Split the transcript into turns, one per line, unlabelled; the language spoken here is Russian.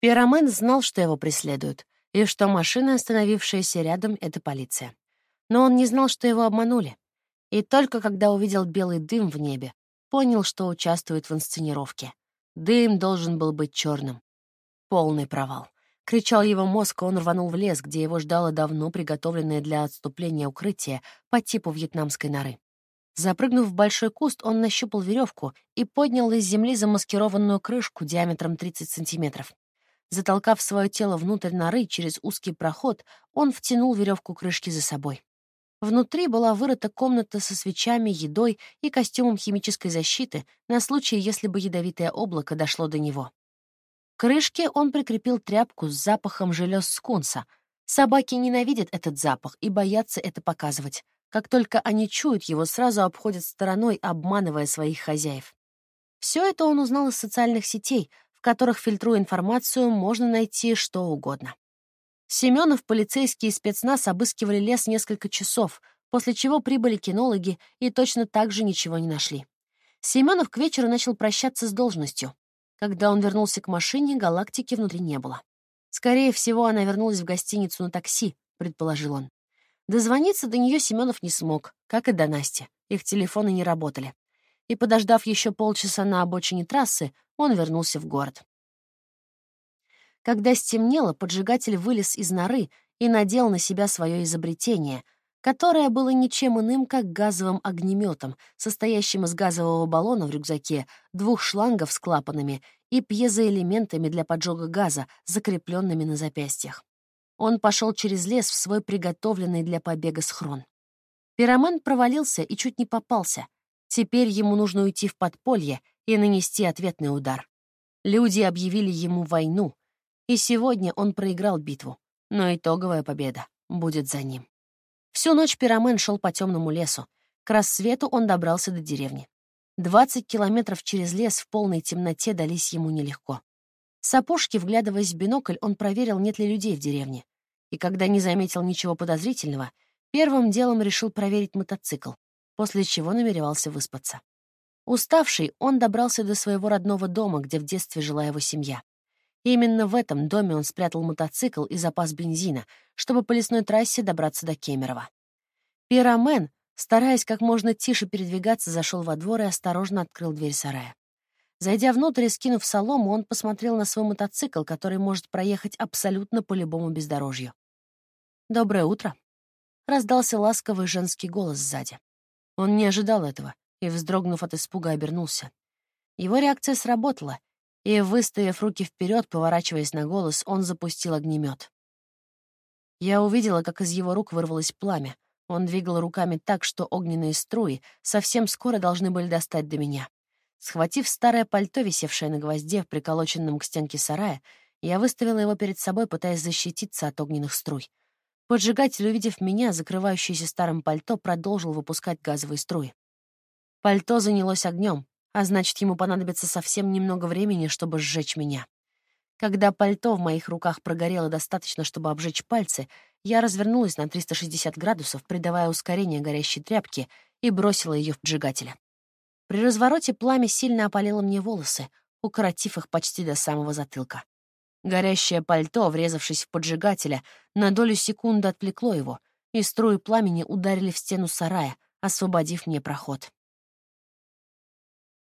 Пиромен знал, что его преследуют, и что машина, остановившаяся рядом, — это полиция. Но он не знал, что его обманули. И только когда увидел белый дым в небе, понял, что участвует в инсценировке. Дым должен был быть черным. Полный провал. Кричал его мозг, он рванул в лес, где его ждало давно приготовленное для отступления укрытие по типу вьетнамской норы. Запрыгнув в большой куст, он нащупал веревку и поднял из земли замаскированную крышку диаметром 30 сантиметров. Затолкав свое тело внутрь норы через узкий проход, он втянул веревку крышки за собой. Внутри была вырыта комната со свечами, едой и костюмом химической защиты на случай, если бы ядовитое облако дошло до него. К крышке он прикрепил тряпку с запахом желез скунса. Собаки ненавидят этот запах и боятся это показывать. Как только они чуют его, сразу обходят стороной, обманывая своих хозяев. Все это он узнал из социальных сетей, в которых, фильтруя информацию, можно найти что угодно. Семенов полицейские спецназ обыскивали лес несколько часов, после чего прибыли кинологи и точно так же ничего не нашли. Семенов к вечеру начал прощаться с должностью. Когда он вернулся к машине, галактики внутри не было. Скорее всего, она вернулась в гостиницу на такси, предположил он. Дозвониться до нее Семенов не смог, как и до Насти. Их телефоны не работали и, подождав еще полчаса на обочине трассы, он вернулся в город. Когда стемнело, поджигатель вылез из норы и надел на себя свое изобретение, которое было ничем иным, как газовым огнеметом, состоящим из газового баллона в рюкзаке, двух шлангов с клапанами и пьезоэлементами для поджога газа, закрепленными на запястьях. Он пошел через лес в свой приготовленный для побега схрон. Пиромен провалился и чуть не попался — Теперь ему нужно уйти в подполье и нанести ответный удар. Люди объявили ему войну, и сегодня он проиграл битву, но итоговая победа будет за ним. Всю ночь пиромен шел по темному лесу. К рассвету он добрался до деревни. Двадцать километров через лес в полной темноте дались ему нелегко. С опушки, вглядываясь в бинокль, он проверил, нет ли людей в деревне. И когда не заметил ничего подозрительного, первым делом решил проверить мотоцикл после чего намеревался выспаться. Уставший, он добрался до своего родного дома, где в детстве жила его семья. Именно в этом доме он спрятал мотоцикл и запас бензина, чтобы по лесной трассе добраться до Кемерово. Пиромен, стараясь как можно тише передвигаться, зашел во двор и осторожно открыл дверь сарая. Зайдя внутрь и скинув солому, он посмотрел на свой мотоцикл, который может проехать абсолютно по любому бездорожью. «Доброе утро!» — раздался ласковый женский голос сзади. Он не ожидал этого и, вздрогнув от испуга, обернулся. Его реакция сработала, и, выставив руки вперед, поворачиваясь на голос, он запустил огнемет. Я увидела, как из его рук вырвалось пламя. Он двигал руками так, что огненные струи совсем скоро должны были достать до меня. Схватив старое пальто, висевшее на гвозде, приколоченном к стенке сарая, я выставила его перед собой, пытаясь защититься от огненных струй. Поджигатель, увидев меня, закрывающийся старым пальто, продолжил выпускать газовые струи. Пальто занялось огнем, а значит, ему понадобится совсем немного времени, чтобы сжечь меня. Когда пальто в моих руках прогорело достаточно, чтобы обжечь пальцы, я развернулась на 360 градусов, придавая ускорение горящей тряпке, и бросила ее в поджигателя. При развороте пламя сильно опалило мне волосы, укоротив их почти до самого затылка. Горящее пальто, врезавшись в поджигателя, на долю секунды отвлекло его, и струи пламени ударили в стену сарая, освободив мне проход.